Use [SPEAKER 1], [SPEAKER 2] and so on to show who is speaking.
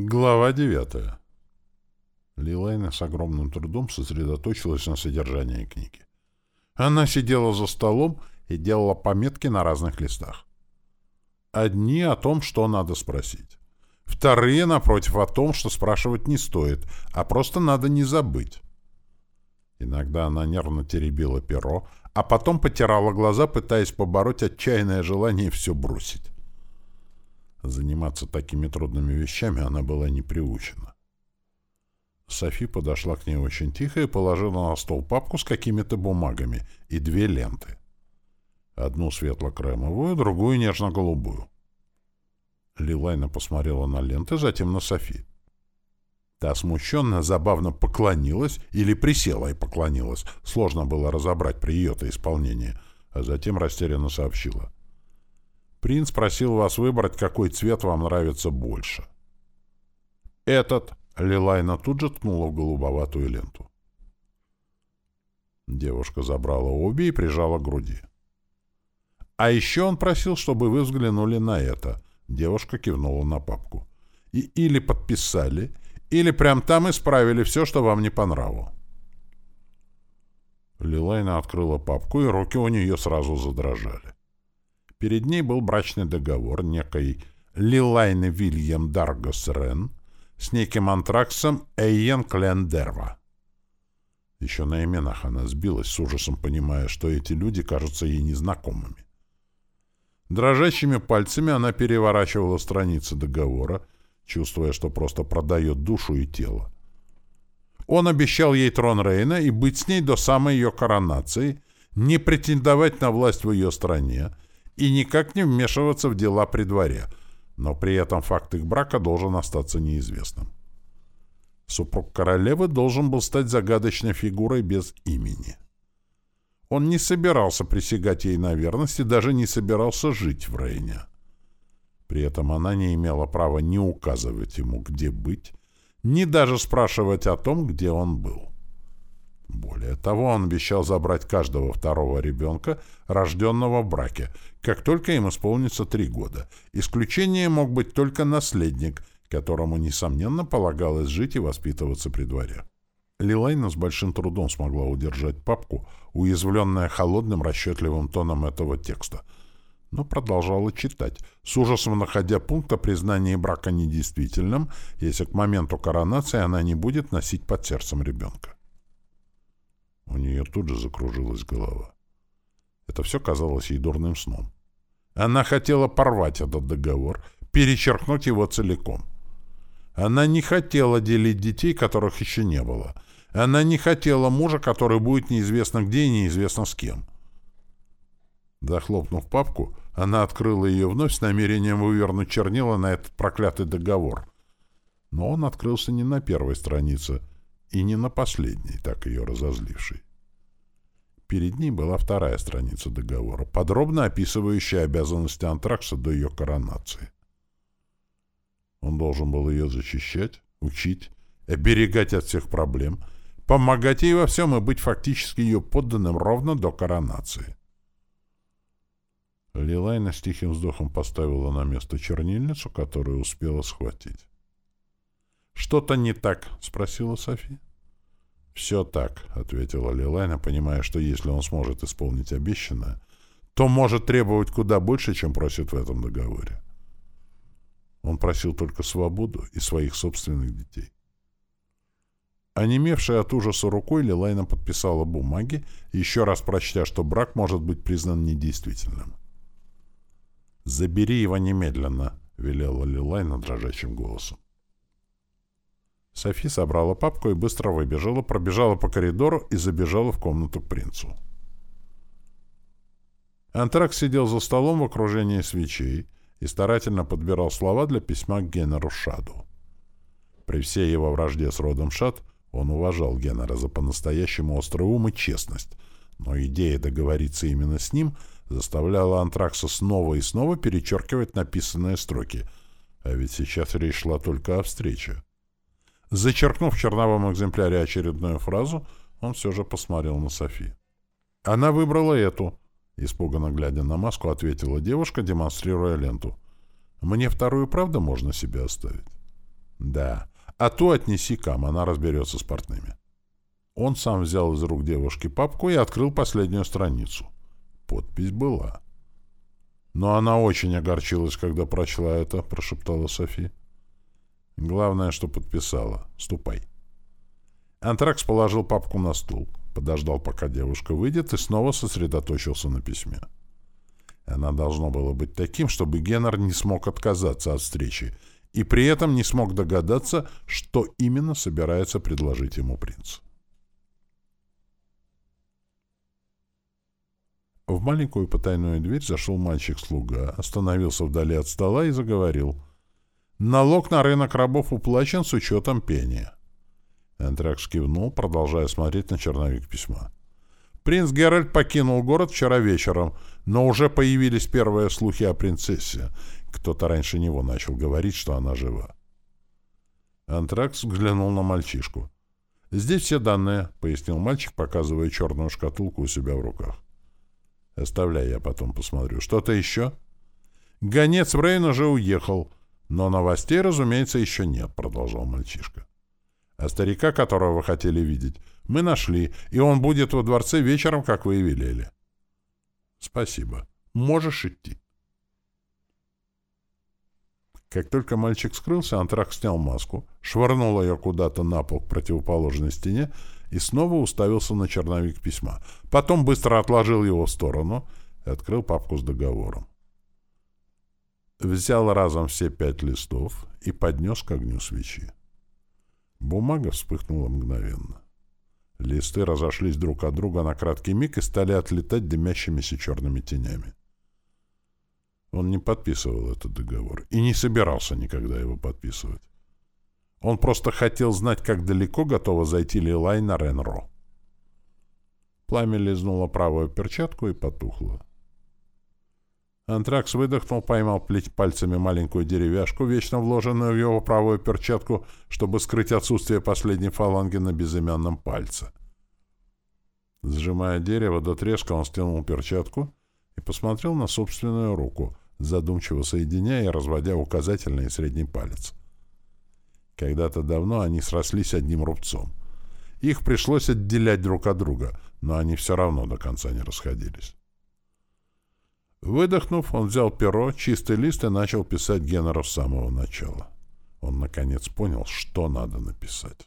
[SPEAKER 1] Глава девятая. Лилайна с огромным трудом сосредоточилась на содержании книги. Она сидела за столом и делала пометки на разных листах. Одни о том, что надо спросить. Вторые, напротив, о том, что спрашивать не стоит, а просто надо не забыть. Иногда она нервно теребила перо, а потом потирала глаза, пытаясь побороть отчаянное желание все бросить. Заниматься такими трудными вещами она была не приучена. Софи подошла к ней очень тихо и положила на стол папку с какими-то бумагами и две ленты. Одну светло-кремовую, другую нежно-голубую. Лилайна посмотрела на ленты, затем на Софи. Та смущенно, забавно поклонилась или присела и поклонилась. Сложно было разобрать при ее-то исполнении, а затем растерянно сообщила. Принц просил вас выбрать, какой цвет вам нравится больше. Этот Лилайна тут же ткнула в голубоватую ленту. Девушка забрала обе и прижала к груди. А еще он просил, чтобы вы взглянули на это. Девушка кивнула на папку. И или подписали, или прям там исправили все, что вам не понравилось. Лилайна открыла папку, и руки у нее сразу задрожали. Перед ней был брачный договор некой Лилайны Вильям Даргос Рен с неким антраксом Эйен Клендерва. Еще на именах она сбилась с ужасом, понимая, что эти люди кажутся ей незнакомыми. Дрожащими пальцами она переворачивала страницы договора, чувствуя, что просто продает душу и тело. Он обещал ей трон Рейна и быть с ней до самой ее коронации, не претендовать на власть в ее стране, и никак не вмешиваться в дела при дворе, но при этом факт их брака должен остаться неизвестным. Супруг королевы должен был стать загадочной фигурой без имени. Он не собирался присягать ей на верность и даже не собирался жить в Рейне. При этом она не имела права ни указывать ему, где быть, ни даже спрашивать о том, где он был. Более того, он обещал забрать каждого второго ребенка, рожденного в браке, как только им исполнится три года. Исключением мог быть только наследник, которому, несомненно, полагалось жить и воспитываться при дворе. Лилайна с большим трудом смогла удержать папку, уязвленная холодным расчетливым тоном этого текста, но продолжала читать, с ужасом находя пункт о признании брака недействительным, если к моменту коронации она не будет носить под сердцем ребенка. У нее тут же закружилась голова. Это все казалось ей дурным сном. Она хотела порвать этот договор, перечеркнуть его целиком. Она не хотела делить детей, которых еще не было. Она не хотела мужа, который будет неизвестно где и неизвестно с кем. Захлопнув папку, она открыла ее вновь с намерением вывернуть чернила на этот проклятый договор. Но он открылся не на первой странице — и не на последней, так ее разозлившей. Перед ней была вторая страница договора, подробно описывающая обязанности антракса до ее коронации. Он должен был ее защищать, учить, оберегать от всех проблем, помогать ей во всем и быть фактически ее подданным ровно до коронации. Лилайна с тихим вздохом поставила на место чернильницу, которую успела схватить. «Что-то не так?» — спросила Софи. «Все так», — ответила Лилайна, понимая, что если он сможет исполнить обещанное, то может требовать куда больше, чем просит в этом договоре. Он просил только свободу и своих собственных детей. Онемевшая от ужаса рукой, Лилайна подписала бумаги, еще раз прочтя, что брак может быть признан недействительным. «Забери его немедленно», — велела Лилайна дрожащим голосом. Софи собрала папку и быстро выбежала, пробежала по коридору и забежала в комнату к принцу. Антрак сидел за столом в окружении свечей и старательно подбирал слова для письма к Генеру Шаду. При всей его вражде с родом Шад он уважал Генера за по-настоящему острый ум и честность, но идея договориться именно с ним заставляла Антракса снова и снова перечеркивать написанные строки, а ведь сейчас речь шла только о встрече. Зачеркнув в черновом экземпляре очередную фразу, он все же посмотрел на Софи. «Она выбрала эту», — испуганно глядя на маску, ответила девушка, демонстрируя ленту. «Мне вторую правда можно себе оставить?» Да. А ту отнеси кам, она разберется с портными. Он сам взял из рук девушки папку и открыл последнюю страницу. Подпись была. «Но она очень огорчилась, когда прочла это», — прошептала Софи. «Главное, что подписала. Ступай». Антракс положил папку на стул, подождал, пока девушка выйдет, и снова сосредоточился на письме. Она должно было быть таким, чтобы Геннер не смог отказаться от встречи и при этом не смог догадаться, что именно собирается предложить ему принц. В маленькую потайную дверь зашел мальчик-слуга, остановился вдали от стола и заговорил. «Налог на рынок рабов уплачен с учетом пения». Энтракс кивнул, продолжая смотреть на черновик письма. Принц Геральт покинул город вчера вечером, но уже появились первые слухи о принцессе. Кто-то раньше него начал говорить, что она жива. Антракс взглянул на мальчишку. «Здесь все данные», — пояснил мальчик, показывая черную шкатулку у себя в руках. Оставляй, я потом посмотрю. Что-то еще? Гонец Рейн уже уехал. Но новостей, разумеется, еще нет, продолжал мальчишка. А старика, которого вы хотели видеть, мы нашли, и он будет во дворце вечером, как вы и велели. Спасибо. Можешь идти. Как только мальчик скрылся, Антрак снял маску, швырнул ее куда-то на пол к противоположной стене и снова уставился на черновик письма. Потом быстро отложил его в сторону и открыл папку с договором. Взял разом все пять листов и поднес к огню свечи. Бумага вспыхнула мгновенно. Листы разошлись друг от друга на краткий миг и стали отлетать дымящимися черными тенями. Он не подписывал этот договор и не собирался никогда его подписывать. Он просто хотел знать, как далеко готова зайти Лилай на Ренро. Пламя лизнуло правую перчатку и потухло. Антракс выдохнул, поймал пальцами маленькую деревяшку, вечно вложенную в его правую перчатку, чтобы скрыть отсутствие последней фаланги на безымянном пальце. Сжимая дерево до треска, он стянул перчатку и посмотрел на собственную руку, задумчиво соединяя и разводя указательный и средний палец. Когда-то давно они срослись одним рубцом. Их пришлось отделять друг от друга, но они все равно до конца не расходились. Выдохнув, он взял перо, чистый лист и начал писать Геннеру с самого начала. Он, наконец, понял, что надо написать.